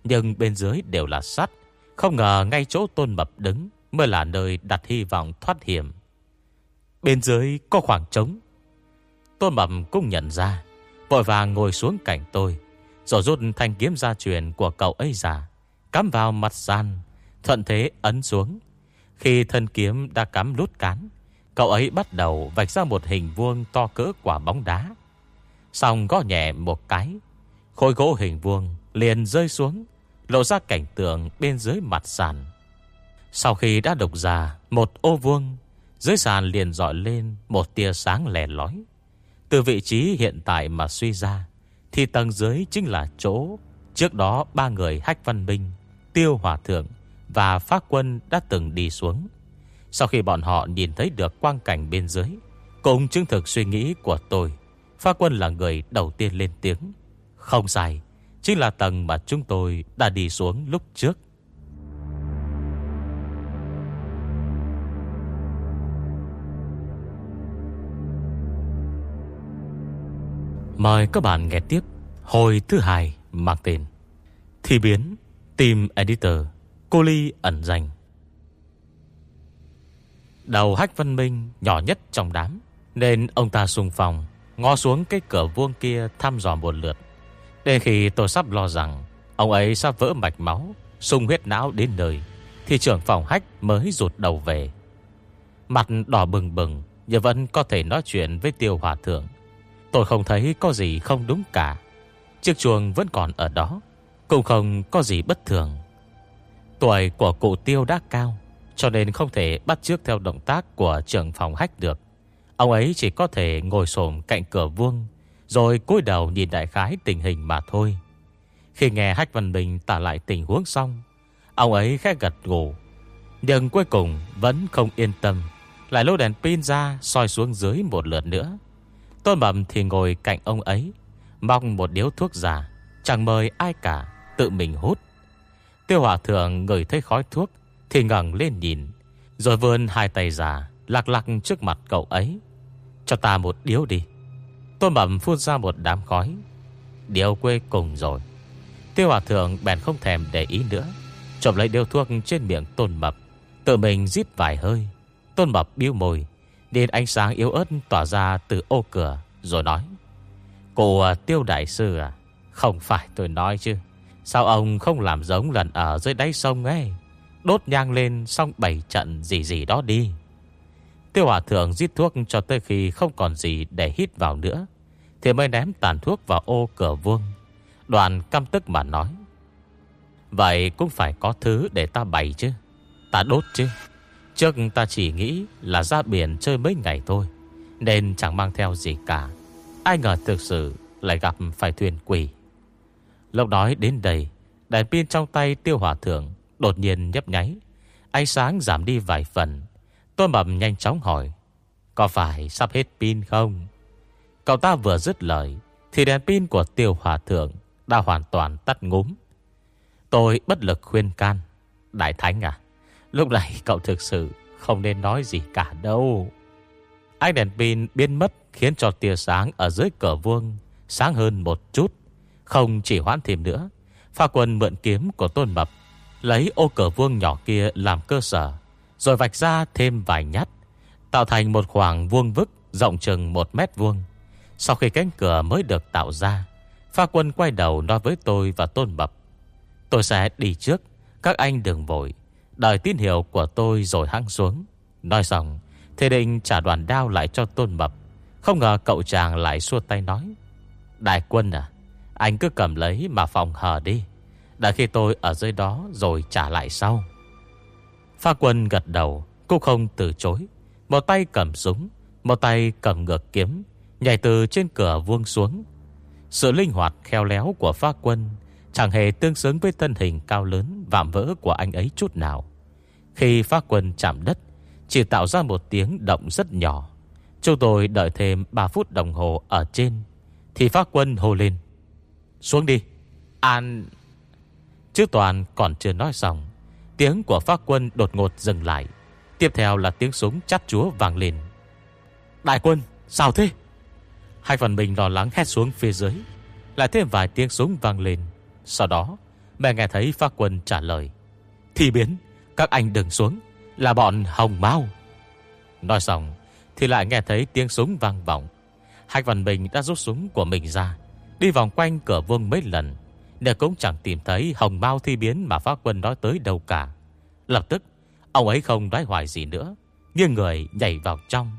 Nhưng bên dưới đều là sắt. Không ngờ ngay chỗ Tôn Mập đứng Mới là nơi đặt hy vọng thoát hiểm. Bên dưới có khoảng trống. Tôn Mập cũng nhận ra, Vội vàng ngồi xuống cạnh tôi, Rồi rút thanh kiếm gia truyền của cậu ấy ra, Cắm vào mặt sàn, Thuận thế ấn xuống. Khi thân kiếm đã cắm lút cán, Cậu ấy bắt đầu vạch ra một hình vuông to cỡ quả bóng đá. Xong gõ nhẹ một cái, Khối gỗ hình vuông liền rơi xuống Lộ ra cảnh tượng bên dưới mặt sàn. Sau khi đã đục ra, Một ô vuông, Dưới sàn liền dọi lên Một tia sáng lẻ lói Từ vị trí hiện tại mà suy ra, Thì tầng dưới chính là chỗ Trước đó ba người Hách Văn Minh, Tiêu Hòa Thượng Và Pháp Quân đã từng đi xuống. Sau khi bọn họ nhìn thấy được quang cảnh bên dưới Cũng chứng thực suy nghĩ của tôi Pháp Quân là người đầu tiên lên tiếng. Không sai Chính là tầng mà chúng tôi đã đi xuống lúc trước. Mời các bạn nghe tiếp Hồi thứ hai mang tên Thi biến, Team Editor, Cô Ly ẩn danh. Đầu hách văn minh nhỏ nhất trong đám, Nên ông ta xung phòng Ngó xuống cái cửa vuông kia thăm dò một lượt. Đến khi tôi sắp lo rằng Ông ấy sắp vỡ mạch máu, Sung huyết não đến nơi, Thì trưởng phòng hách mới rụt đầu về. Mặt đỏ bừng bừng Nhưng vẫn có thể nói chuyện với tiêu hòa thượng. Tôi không thấy có gì không đúng cả. Chiếc chuồng vẫn còn ở đó, Cũng không có gì bất thường. Tuổi của cụ tiêu đã cao, Cho nên không thể bắt chước theo động tác Của trưởng phòng hách được. Ông ấy chỉ có thể ngồi xổm cạnh cửa vuông rồi cúi đầu nhìn đại khái tình hình mà thôi. Khi nghe Hách Văn Bình tả lại tình huống xong, Ông ấy khẽ gật ngủ Nhưng cuối cùng vẫn không yên tâm, Lại lô đèn pin ra soi xuống dưới một lượt nữa. Tôn Bẩm thì ngồi cạnh ông ấy Mong một điếu thuốc giả, Chẳng mời ai cả, Tự mình hút. Tiêu hòa thượng ngửi thấy khói thuốc, Thì ngẩng lên nhìn, Rồi vươn hai tay giả Lạc lạc trước mặt cậu ấy. Cho ta một điếu đi. Tôn Bẩm phun ra một đám khói. Điều quê cùng rồi. Tiêu hòa thượng bèn không thèm để ý nữa. Chộp lấy điều thuốc trên miệng Tôn Mập Tự mình rít vài hơi. Tôn Mập biêu môi Đến ánh sáng yếu ớt tỏa ra từ ô cửa, Rồi nói, Cô à, tiêu đại sư à Không phải tôi nói chứ. Sao ông không làm giống lần ở dưới đáy sông ấy? Đốt nhang lên Xong bảy trận gì gì đó đi. Tiêu hòa thượng giết thuốc cho tới khi Không còn gì để hít vào nữa, Thì mới ném tàn thuốc vào ô cửa vuông. Đoàn căm tức mà nói, Vậy cũng phải có thứ để ta bày chứ, Ta đốt chứ. Trước ta chỉ nghĩ là ra biển chơi mấy ngày thôi, Nên chẳng mang theo gì cả. Ai ngờ thực sự lại gặp phải thuyền quỷ. Lúc nói đến đây, Đèn pin trong tay tiêu hỏa thượng Đột nhiên nhấp nháy, Ánh sáng giảm đi vài phần. Tôi mầm nhanh chóng hỏi, Có phải sắp hết pin không? Cậu ta vừa dứt lời, Thì đèn pin của tiêu hòa thượng Đã hoàn toàn tắt ngúm. Tôi bất lực khuyên can, Đại Thánh à Lúc này cậu thực sự không nên nói gì cả đâu. Ánh đèn pin biến mất Khiến cho tia sáng ở dưới cửa vuông Sáng hơn một chút, Không chỉ hoãn thêm nữa. Pha quân mượn kiếm của tôn mập Lấy ô cửa vuông nhỏ kia làm cơ sở rồi vạch ra thêm vài nhát, Tạo thành một khoảng vuông vức Rộng chừng một mét vuông Sau khi cánh cửa mới được tạo ra, Pha quân quay đầu nói với tôi và tôn bập: Tôi sẽ đi trước, Các anh đừng vội, Đợi tín hiệu của tôi rồi hăng xuống Nói xong, Thế định trả đoàn đao lại cho tôn bập. Không ngờ cậu chàng lại xua tay nói, Đại quân à Anh cứ cầm lấy mà phòng hờ đi đã khi tôi ở dưới đó Rồi trả lại sau Pha quân gật đầu, Cô không từ chối. Một tay cầm súng, Một tay cầm ngược kiếm, Nhảy từ trên cửa vuông xuống. Sự linh hoạt khéo léo của pha quân Chẳng hề tương xứng với thân hình cao lớn, Vạm vỡ của anh ấy chút nào. Khi pha quân chạm đất, Chỉ tạo ra một tiếng động rất nhỏ. Chúng tôi đợi thêm 3 phút đồng hồ ở trên, Thì phát quân hô lên. Xuống đi. An Chứ toàn còn chưa nói xong Tiếng của pháp quân đột ngột dừng lại. Tiếp theo là tiếng súng chát chúa vàng lên. Đại quân, Sao thế? Hai phần mình lo lắng hét xuống phía dưới. Lại thêm vài tiếng súng vang lên. Sau đó mẹ nghe thấy pháp quân trả lời. Thì biến, Các anh đừng xuống, Là bọn hồng mau Nói xong, thì lại nghe thấy tiếng súng vang vọng. Hạch Văn Bình đã rút súng của mình ra, Đi vòng quanh cửa vương mấy lần. Nên cũng chẳng tìm thấy hồng bao thi biến Mà phá quân nói tới đâu cả. Lập tức, Ông ấy không đoái hoài gì nữa, Nghiêng người nhảy vào trong.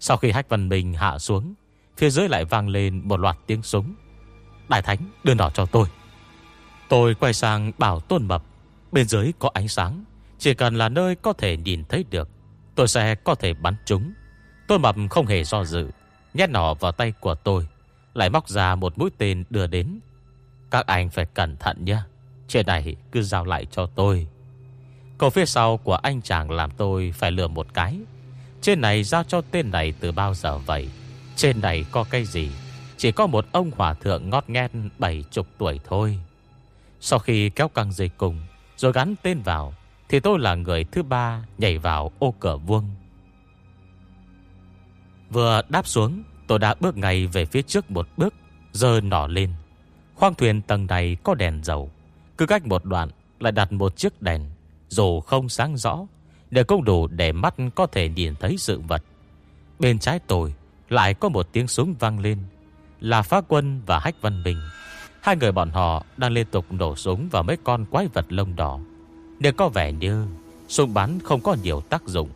Sau khi Hách Văn Minh hạ xuống, Phía dưới lại vang lên một loạt tiếng súng. Đại Thánh, đưa nỏ cho tôi. Tôi quay sang bảo Tôn Mập, Bên dưới có ánh sáng, Chỉ cần là nơi có thể nhìn thấy được, Tôi sẽ có thể bắn chúng. Tôn Mập không hề do dự, Nhét nỏ vào tay của tôi, Lại móc ra một mũi tên đưa đến. Các anh phải cẩn thận nhé. Trên này cứ giao lại cho tôi. Câu phía sau của anh chàng làm tôi phải lừa một cái. Trên này giao cho tên này từ bao giờ vậy? Trên này có cái gì? Chỉ có một ông hòa thượng ngót nghét bảy chục tuổi thôi. Sau khi kéo căng dây cùng, Rồi gắn tên vào, Thì tôi là người thứ ba nhảy vào ô cửa vuông. Vừa đáp xuống, Tôi đã bước ngay về phía trước một bước Giờ nỏ lên. Khoang thuyền tầng này có đèn dầu. Cứ cách một đoạn lại đặt một chiếc đèn, Dù không sáng rõ, Để cũng đủ để mắt có thể nhìn thấy sự vật. Bên trái tôi Lại có một tiếng súng vang lên. Là phá quân và hách văn bình. Hai người bọn họ đang liên tục nổ súng Vào mấy con quái vật lông đỏ. Để có vẻ như Súng bắn không có nhiều tác dụng.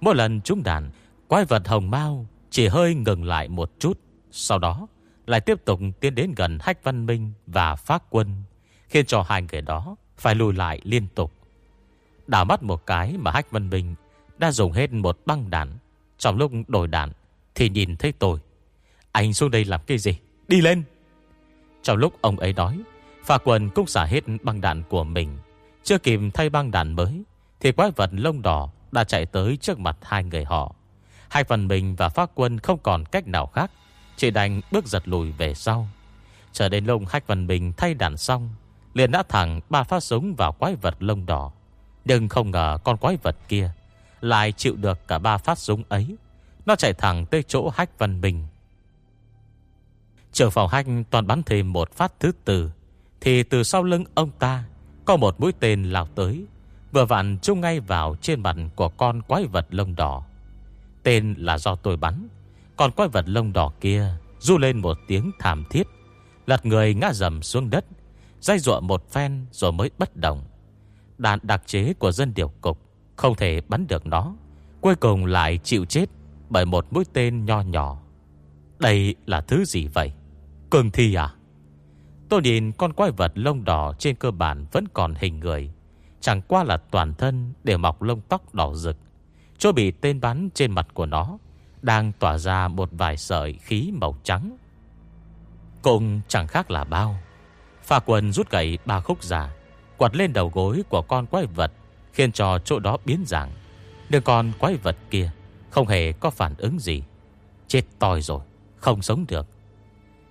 Mỗi lần chúng đàn Quái vật hồng mau chỉ hơi ngừng lại một chút. Sau đó lại tiếp tục tiến đến gần Hách Văn Minh và Phác Quân, Khiến cho hai người đó phải lùi lại liên tục. Đảo mắt một cái mà Hách Văn Minh Đã dùng hết một băng đạn. Trong lúc đổi đạn Thì nhìn thấy tôi. Anh xuống đây làm cái gì? Đi lên! Trong lúc ông ấy nói Phà Quân cũng xả hết băng đạn của mình. Chưa kịp thay băng đạn mới, Thì quái vật lông đỏ đã chạy tới trước mặt hai người họ. Hai phần mình và Phác quân không còn cách nào khác chỉ đành bước giật lùi về sau. Chờ đến lông khách Văn Bình thay đàn xong, Liền đã thẳng ba phát súng vào quái vật lông đỏ. Nhưng không ngờ con quái vật kia Lại chịu được cả ba phát súng ấy. Nó chạy thẳng tới chỗ Hách Văn Bình. Trưởng phòng Hách toàn bắn thêm một phát thứ tư, Thì từ sau lưng ông ta Có một mũi tên lao tới, Vừa vặn chung ngay vào trên mặt của con quái vật lông đỏ. Tên là do tôi bắn. Còn quái vật lông đỏ kia Du lên một tiếng thảm thiết, Lật người ngã dầm xuống đất, Dây dọa một phen rồi mới bất động. Đạn đặc chế của dân điều cục Không thể bắn được nó, Cuối cùng lại chịu chết Bởi một mũi tên nho nhỏ. Đây là thứ gì vậy? Cường thi à? Tôi nhìn con quái vật lông đỏ Trên cơ bản vẫn còn hình người, Chẳng qua là toàn thân Đều mọc lông tóc đỏ rực, Chỗ bị tên bắn trên mặt của nó đang tỏa ra một vài sợi khí màu trắng. Cũng chẳng khác là bao. Phà quần rút gậy ba khúc giả quạt lên đầu gối của con quái vật, Khiến cho chỗ đó biến dạng. Nhưng con quái vật kia Không hề có phản ứng gì. Chết tòi rồi, Không sống được.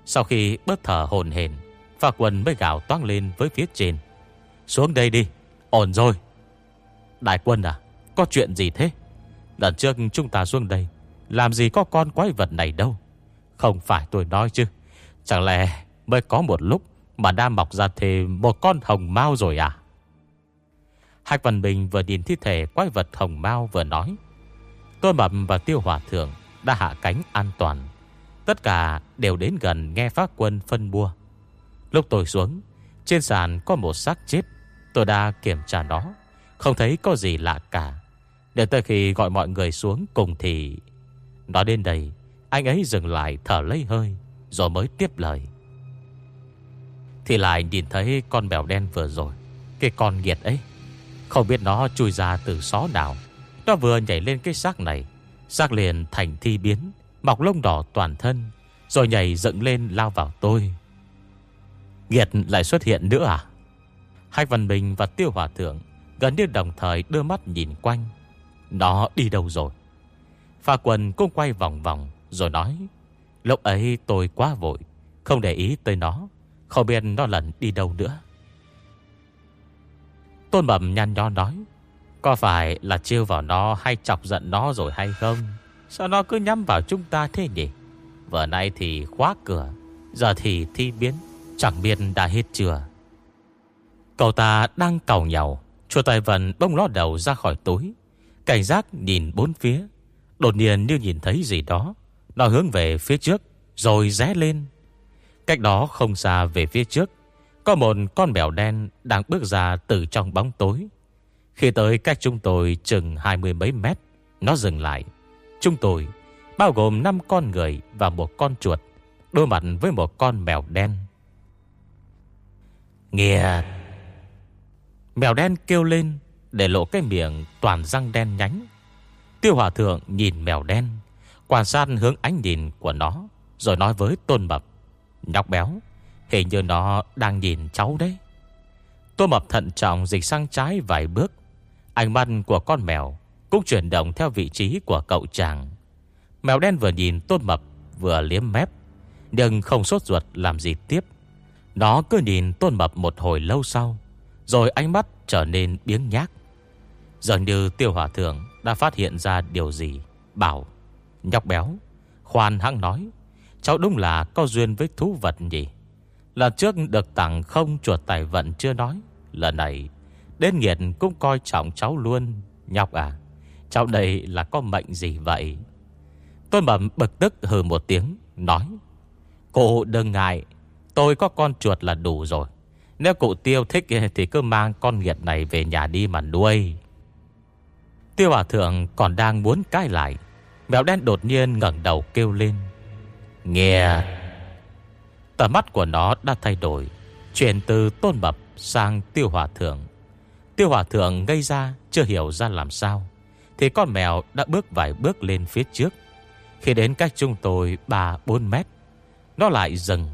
Sau khi bớt thở hồn hền Phà quần mới gạo toán lên với phía trên. Xuống đây đi, Ổn rồi. Đại quân à Có chuyện gì thế? Lần trước chúng ta xuống đây làm gì có con quái vật này đâu. Không phải tôi nói chứ. Chẳng lẽ mới có một lúc Mà đã mọc ra thêm một con hồng mau rồi à? Hạch Văn Bình vừa nhìn thi thể quái vật hồng mau vừa nói Tôi Mập và Tiêu Hòa Thượng Đã hạ cánh an toàn. Tất cả đều đến gần nghe phát quân phân bua. Lúc tôi xuống, Trên sàn có một xác chết. Tôi đã kiểm tra nó, Không thấy có gì lạ cả. Để tới khi gọi mọi người xuống cùng thì Nói đến đây, Anh ấy dừng lại thở lấy hơi, Rồi mới tiếp lời. Thì lại nhìn thấy con mèo đen vừa rồi, Cái con nghiệt ấy. Không biết nó chui ra từ xó nào. Nó vừa nhảy lên cái xác này, Xác liền thành thi biến, Mọc lông đỏ toàn thân, Rồi nhảy dựng lên lao vào tôi. Nghiệt lại xuất hiện nữa à? Hai Văn Bình và Tiêu Hòa Thượng Gần như đồng thời đưa mắt nhìn quanh. Nó đi đâu rồi? Pha quần cũng quay vòng vòng, Rồi nói, Lúc ấy tôi quá vội, Không để ý tới nó, Không biết nó lần đi đâu nữa. Tôn Mầm nhăn nhó nói, Có phải là chiêu vào nó Hay chọc giận nó rồi hay không? Sao nó cứ nhắm vào chúng ta thế nhỉ? Vừa nay thì khóa cửa, Giờ thì thi biến, Chẳng biết đã hết chưa. Cậu ta đang cầu nhau Chùa Tài Vân bông ló đầu ra khỏi túi, Cảnh giác nhìn bốn phía. Đột nhiên như nhìn thấy gì đó Nó hướng về phía trước Rồi rẽ lên Cách đó không xa về phía trước Có một con mèo đen đang bước ra từ trong bóng tối. Khi tới cách chúng tôi chừng hai mươi mấy mét, nó dừng lại. Chúng tôi bao gồm 5 con người và một con chuột, đối mặt với một con mèo đen. Nghiệt! Mèo đen kêu lên để lộ cái miệng toàn răng đen nhánh. Tiêu hòa thượng nhìn mèo đen, quan sát hướng ánh nhìn của nó, rồi nói với tôn mập. Nhóc béo, hình như nó đang nhìn cháu đấy. Tôn mập thận trọng dịch sang trái vài bước. Ánh mắt của con mèo cũng chuyển động theo vị trí của cậu chàng. Mèo đen vừa nhìn tôn mập vừa liếm mép, nhưng không sốt ruột làm gì tiếp. Nó cứ nhìn tôn mập một hồi lâu sau, rồi ánh mắt trở nên biếng nhác. Dường như tiêu hòa thượng đã phát hiện ra điều gì. Bảo, nhóc béo, khoan hắn nói, cháu đúng là có duyên với thú vật nhỉ. Lần trước được tặng không chuột tài vận chưa nói. Lần này, đến nghiệt cũng coi trọng cháu luôn. Nhóc à, cháu đây là có mệnh gì vậy? Tôi mầm bực tức hừ một tiếng, nói. Cô đừng ngại, tôi có con chuột là đủ rồi. Nếu cụ tiêu thích thì cứ mang con nghiệt này về nhà đi mà nuôi. Tiêu hòa thượng còn đang muốn cãi lại. Mèo đen đột nhiên ngẩng đầu kêu lên. Nghe, Tầm mắt của nó đã thay đổi, chuyển từ tôn bập sang tiêu hòa thượng. Tiêu hòa thượng ngây ra, chưa hiểu ra làm sao. Thì con mèo đã bước vài bước lên phía trước. Khi đến cách chúng tôi 3-4 mét, nó lại dừng.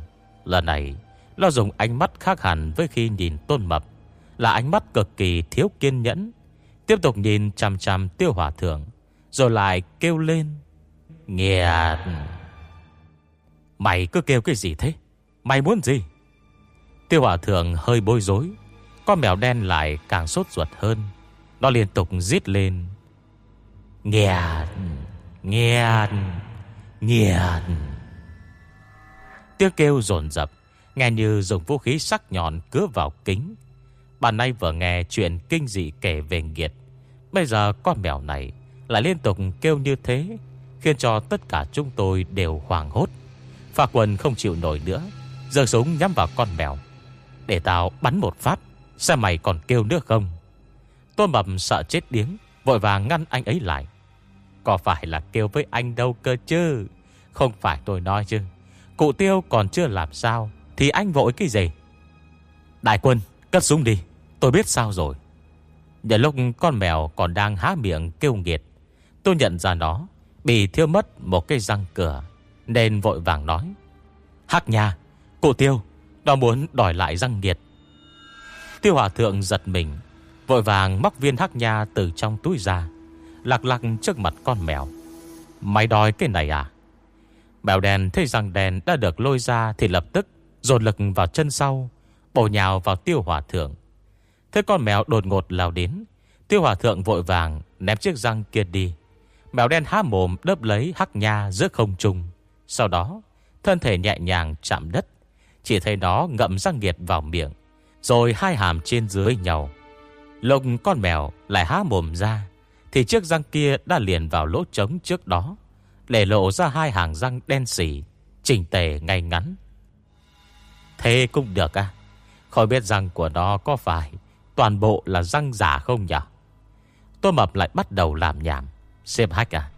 Lần này, nó dùng ánh mắt khác hẳn với khi nhìn tôn mập. Là ánh mắt cực kỳ thiếu kiên nhẫn. Tiếp tục nhìn chằm chằm tiêu hỏa thượng. Rồi lại kêu lên. Nghiệt! Mày cứ kêu cái gì thế? Mày muốn gì? Tiêu hỏa thượng hơi bối rối. Con mèo đen lại càng sốt ruột hơn. Nó liên tục giít lên. Nghiệt! Nghiệt! Nghiệt! Tiếng kêu rồn rập Nghe như dùng vũ khí sắc nhọn cứa vào kính bạn nay vừa nghe chuyện kinh dị kể về nghiệt. Bây giờ con mèo này Lại liên tục kêu như thế, Khiến cho tất cả chúng tôi đều hoàng hốt. Phà quần không chịu nổi nữa Giờ súng nhắm vào con mèo. Để tao bắn một phát, Xem mày còn kêu nữa không? Tôn mập sợ chết điếng, Vội vàng ngăn anh ấy lại. Có phải là kêu với anh đâu cơ chứ? Không phải tôi nói chứ. Cụ tiêu còn chưa làm sao Thì anh vội cái gì? Đại quân! Cất súng đi, Tôi biết sao rồi. Nhờ lúc con mèo còn đang há miệng kêu nghiệt, Tôi nhận ra nó Bị thiêu mất một cái răng cửa, Nên vội vàng nói, Hắc nhà Cụ tiêu, Nó muốn đòi lại răng nghiệt. Tiêu hòa thượng giật mình, Vội vàng móc viên hắc nha từ trong túi ra Lạc lạc trước mặt con mèo. Mày đòi cái này à? Mèo đen thấy răng đèn đã được lôi ra Thì lập tức dồn lực vào chân sau Bổ nhào vào tiêu hỏa thượng. Thế con mèo đột ngột lao đến, Tiêu hỏa thượng vội vàng Ném chiếc răng kia đi. Mèo đen há mồm đớp lấy hắc nha giữa không trung. Sau đó, Thân thể nhẹ nhàng chạm đất, Chỉ thấy nó ngậm răng nghiệt vào miệng, Rồi hai hàm trên dưới nhau. Lục con mèo lại há mồm ra, Thì chiếc răng kia đã liền vào lỗ trống trước đó, để lộ ra hai hàng răng đen xỉ, Chỉnh tề ngay ngắn. Thế cũng được à? Không biết răng của nó có phải Toàn bộ là răng giả không nhỉ? Tôi mập lại bắt đầu làm nhảm. Xem hách à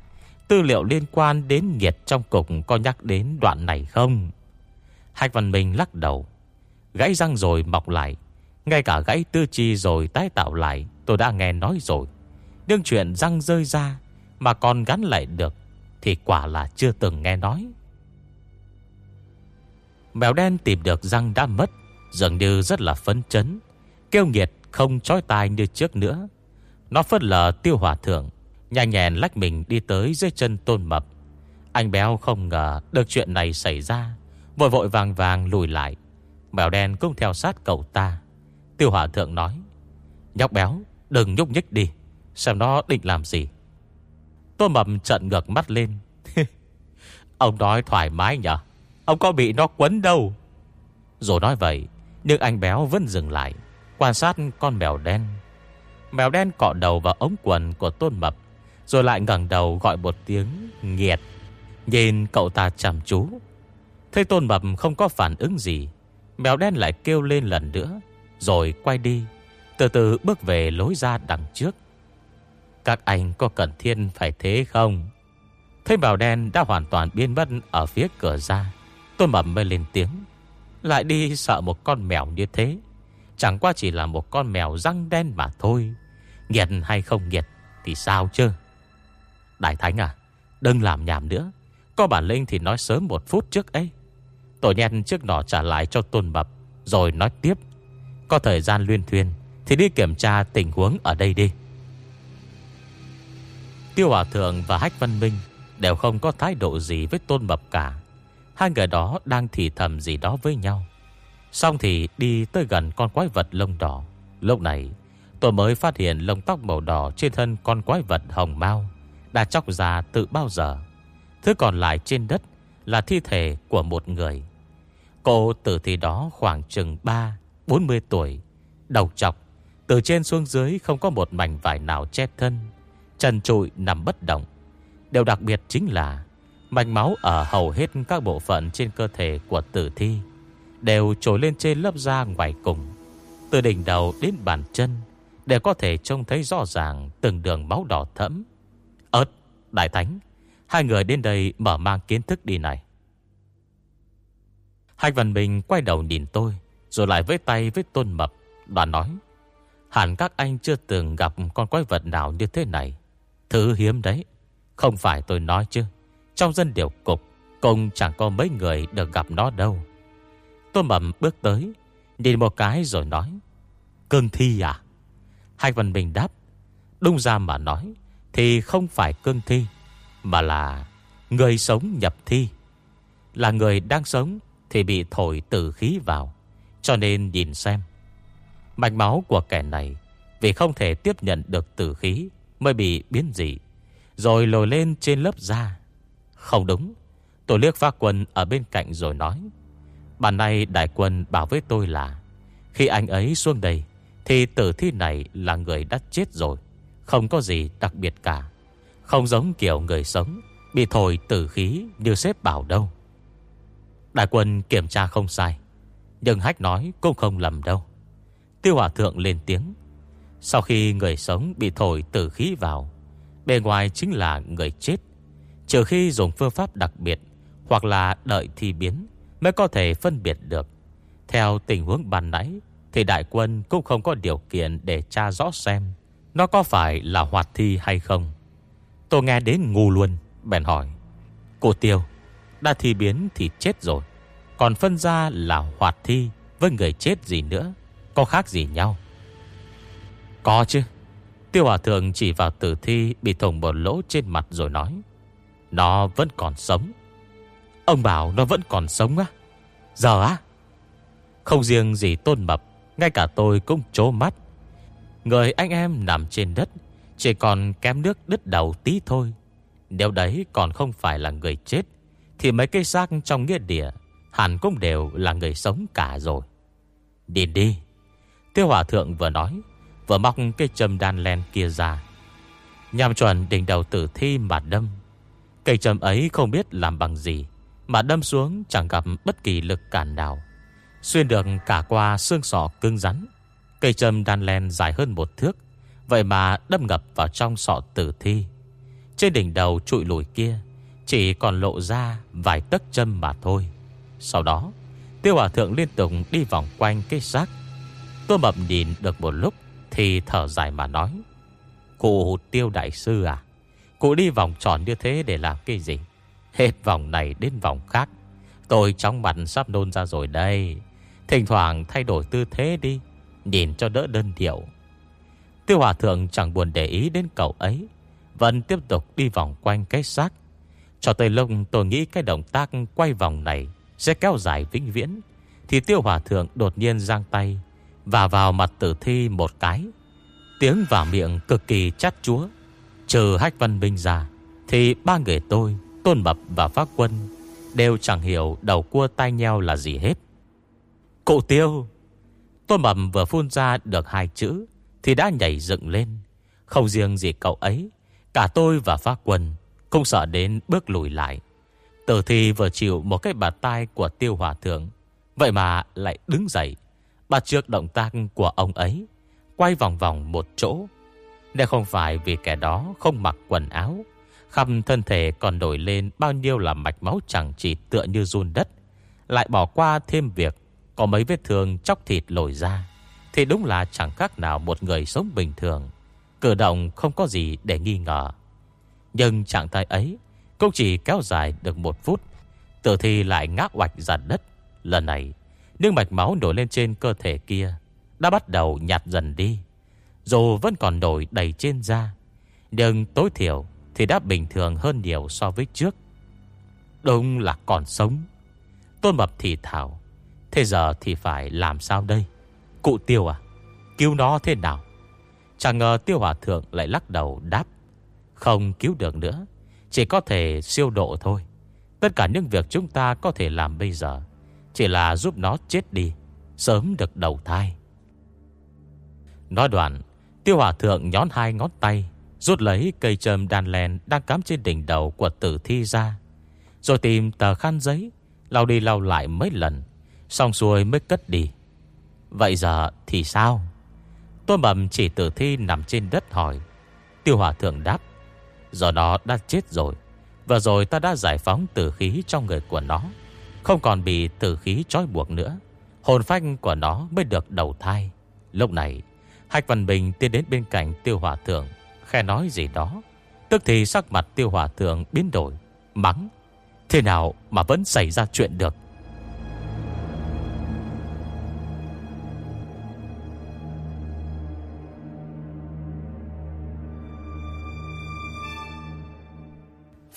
Tư liệu liên quan đến nghiệt trong cục Có nhắc đến đoạn này không? Hách Văn Minh lắc đầu. Gãy răng rồi mọc lại. Ngay cả gãy tư chi rồi tái tạo lại, Tôi đã nghe nói rồi. Đương chuyện răng rơi ra Mà còn gắn lại được thì quả là chưa từng nghe nói. Mèo đen tìm được răng đã mất. Dường như rất là phấn chấn. Kêu nghiệt không trói tai như trước nữa. Nó phất lờ tiêu hỏa thượng Nhanh nhẹn lách mình đi tới dưới chân tôn mập. Anh béo không ngờ Được chuyện này xảy ra, Vội vội vàng vàng lùi lại. Mèo đen cũng theo sát cậu ta. Tiêu hỏa thượng nói, Nhóc béo, đừng nhúc nhích đi, Xem nó định làm gì. Tôn mập trận ngược mắt lên. Ông nói thoải mái nhở, Ông có bị nó quấn đâu? Rồi nói vậy nhưng anh béo vẫn dừng lại, Quan sát con mèo đen. Mèo đen cọ đầu vào ống quần của tôn mập, Rồi lại ngẩng đầu gọi một tiếng Nghiệt Nhìn cậu ta chăm chú. Thấy tôn mập không có phản ứng gì, Mèo đen lại kêu lên lần nữa, Rồi quay đi, Từ từ bước về lối ra đằng trước. Các anh có cần thiên phải thế không? Thấy mèo đen đã hoàn toàn biến mất Ở phía cửa ra, Tôn mập mới lên tiếng. Lại đi sợ một con mèo như thế. Chẳng qua chỉ là một con mèo răng đen mà thôi. Nghiệt hay không nghiệt Thì sao chứ? Đại Thánh à Đừng làm nhảm nữa. Có bản linh thì nói sớm một phút trước ấy. Tổ nhen trước nọ trả lại cho Tôn Mập Rồi nói tiếp. Có thời gian luyên thuyền Thì đi kiểm tra tình huống ở đây đi. Tiêu Hòa Thượng và Hách Văn Minh Đều không có thái độ gì với Tôn Mập cả. Hai người đó đang thì thầm gì đó với nhau. Xong thì đi tới gần con quái vật lông đỏ. Lúc này, tôi mới phát hiện lông tóc màu đỏ Trên thân con quái vật hồng mau Đã chóc ra từ bao giờ. Thứ còn lại trên đất Là thi thể của một người. Cô tử thì đó khoảng chừng 3-40 tuổi, Đầu chọc, Từ trên xuống dưới không có một mảnh vải nào che thân Trần trụi nằm bất động. Điều đặc biệt chính là Mạch máu ở hầu hết các bộ phận trên cơ thể của tử thi Đều trồi lên trên lớp da ngoài cùng Từ đỉnh đầu đến bàn chân Để có thể trông thấy rõ ràng Từng đường máu đỏ thẫm. Ơt, Đại Thánh Hai người đến đây mở mang kiến thức đi này. Hạch Văn Bình quay đầu nhìn tôi Rồi lại với tay với Tôn Mập Đoàn nói Hẳn các anh chưa từng gặp con quái vật nào như thế này. Thứ hiếm đấy Không phải tôi nói chứ. Trong dân điều cục, Cũng chẳng có mấy người được gặp nó đâu. Tôi mầm bước tới, Nhìn một cái rồi nói, Cương thi à? Hạch Văn Bình đáp, Đúng ra mà nói, Thì không phải cương thi, Mà là người sống nhập thi. Là người đang sống thì bị thổi tử khí vào, Cho nên nhìn xem. Mạch máu của kẻ này, Vì không thể tiếp nhận được tử khí, Mới bị biến dị, Rồi lồi lên trên lớp da. Không đúng. Tôi liếc phát quân ở bên cạnh rồi nói. Bạn này đại quân bảo với tôi là, Khi anh ấy xuống đây, Thì tử thi này là người đã chết rồi. Không có gì đặc biệt cả. Không giống kiểu người sống, Bị thổi tử khí như xếp bảo đâu. Đại quân kiểm tra không sai, Nhưng hách nói cũng không lầm đâu. Tiêu hỏa thượng lên tiếng. Sau khi người sống bị thổi tử khí vào, Bề ngoài chính là người chết. Trừ khi dùng phương pháp đặc biệt, Hoặc là đợi thi biến, Mới có thể phân biệt được. Theo tình huống ban nãy, Thì đại quân cũng không có điều kiện Để tra rõ xem Nó có phải là hoạt thi hay không. Tôi nghe đến ngu luôn, Bèn hỏi Cô Tiêu, đã thi biến thì chết rồi, Còn phân ra là hoạt thi Với người chết gì nữa, Có khác gì nhau? Có chứ. Tiêu Hòa Thượng chỉ vào tử thi Bị thủng một lỗ trên mặt rồi nói nó vẫn còn sống. Ông bảo nó vẫn còn sống á? Giờ á? Không riêng gì tôn mập, Ngay cả tôi cũng trố mắt. Người anh em nằm trên đất, Chỉ còn kém nước đứt đầu tí thôi. Nếu đấy còn không phải là người chết, thì mấy cây xác trong nghĩa địa Hẳn cũng đều là người sống cả rồi. Điền đi. Tiêu hỏa thượng vừa nói, Vừa móc cây châm đan len kia ra. Nhằm chuẩn đỉnh đầu tử thi mà đâm. Cây châm ấy không biết làm bằng gì, Mà đâm xuống chẳng gặp bất kỳ lực cản nào. Xuyên được cả qua xương sọ cứng rắn, Cây châm đan len dài hơn một thước, Vậy mà đâm ngập vào trong sọ tử thi. Trên đỉnh đầu trụi lùi kia, chỉ còn lộ ra vài tấc châm mà thôi. Sau đó, Tiêu hòa thượng liên tục đi vòng quanh cái xác. Tô mập nhìn được một lúc Thì thở dài mà nói, Cụ tiêu đại sư à Cụ đi vòng tròn như thế để làm cái gì? Hết vòng này đến vòng khác. Tôi trong mặt sắp nôn ra rồi đây. Thỉnh thoảng thay đổi tư thế đi, Nhìn cho đỡ đơn điệu. Tiêu hòa thượng chẳng buồn để ý đến cậu ấy, Vẫn tiếp tục đi vòng quanh cái xác. Cho tới lúc tôi nghĩ cái động tác quay vòng này Sẽ kéo dài vĩnh viễn, Thì tiêu hòa thượng đột nhiên giang tay Và vào mặt tử thi một cái. Tiếng và miệng cực kỳ chát chúa. Trừ hách văn minh ra, Thì ba người tôi, Tôn Mập và Pháp Quân, Đều chẳng hiểu đầu cua tai nheo là gì hết. Cụ tiêu, Tôn Mập vừa phun ra được hai chữ Thì đã nhảy dựng lên. Không riêng gì cậu ấy, Cả tôi và Pháp Quân không sợ đến bước lùi lại. Tử thi vừa chịu một cái bạt tay của tiêu hòa thượng, Vậy mà lại đứng dậy, Bắt trước động tác của ông ấy, Quay vòng vòng một chỗ. Nếu không phải vì kẻ đó không mặc quần áo, Khắp thân thể còn nổi lên Bao nhiêu là mạch máu chẳng chỉ tựa như run đất. Lại bỏ qua thêm việc Có mấy vết thương chóc thịt lồi ra, Thì đúng là chẳng khác nào Một người sống bình thường. Cử động không có gì để nghi ngờ. Nhưng trạng thái ấy Cũng chỉ kéo dài được một phút, Tử thi lại ngã hoạch ra đất. Lần này, Những mạch máu nổi lên trên cơ thể kia Đã bắt đầu nhạt dần đi. Dù vẫn còn nổi đầy trên da, Nhưng tối thiểu Thì đã bình thường hơn nhiều so với trước. Đúng là còn sống. Tôn Mập thì thảo Thế giờ thì phải làm sao đây? Cụ tiêu à Cứu nó thế nào? Chẳng ngờ tiêu hòa thượng lại lắc đầu đáp, Không cứu được nữa, Chỉ có thể siêu độ thôi. Tất cả những việc chúng ta có thể làm bây giờ Chỉ là giúp nó chết đi, Sớm được đầu thai. Nói đoạn Tiêu hỏa thượng nhón hai ngón tay, Rút lấy cây trơm đàn lèn Đang cắm trên đỉnh đầu của tử thi ra, Rồi tìm tờ khăn giấy, Lau đi lau lại mấy lần, Xong xuôi mới cất đi. Vậy giờ thì sao? Tôi mầm chỉ tử thi nằm trên đất hỏi. Tiêu hỏa thượng đáp, Giờ nó đã chết rồi và rồi ta đã giải phóng tử khí trong người của nó, Không còn bị tử khí trói buộc nữa, Hồn phách của nó mới được đầu thai. Lúc này Hạch Văn Bình tiến đến bên cạnh tiêu Hòa thượng Khe nói gì đó Tức thì sắc mặt tiêu Hòa thượng biến đổi, Mắng, Thế nào mà vẫn xảy ra chuyện được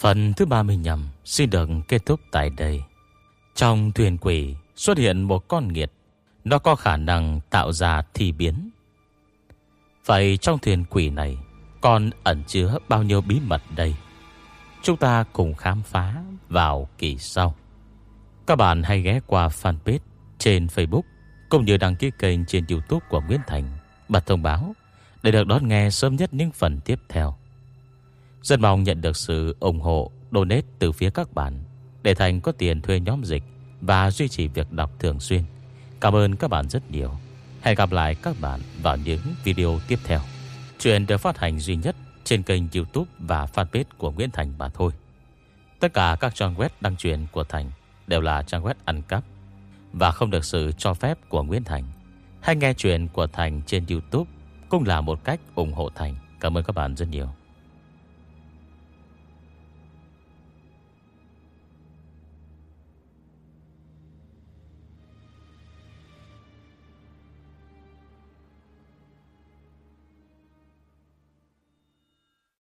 Phần thứ 35 xin được kết thúc tại đây. Trong thuyền quỷ xuất hiện một con nghiệt. Nó có khả năng tạo ra thi biến. Vậy trong thuyền quỷ này, còn ẩn chứa bao nhiêu bí mật đây? Chúng ta cùng khám phá vào kỳ sau. Các bạn hãy ghé qua fanpage trên Facebook cũng như đăng ký kênh trên YouTube của Nguyễn Thành, bật thông báo để được đón nghe sớm nhất những phần tiếp theo. Rất mong nhận được sự ủng hộ, donate từ phía các bạn để Thành có tiền thuê nhóm dịch và duy trì việc đọc thường xuyên. Cảm ơn các bạn rất nhiều. Hẹn gặp lại các bạn vào những video tiếp theo. Chuyện được phát hành duy nhất trên kênh youtube và fanpage của Nguyễn Thành mà thôi. Tất cả các trang web đăng truyền của Thành đều là trang web ăn cắp và không được sự cho phép của Nguyễn Thành. Hay nghe chuyện của Thành trên youtube cũng là một cách ủng hộ Thành. Cảm ơn các bạn rất nhiều.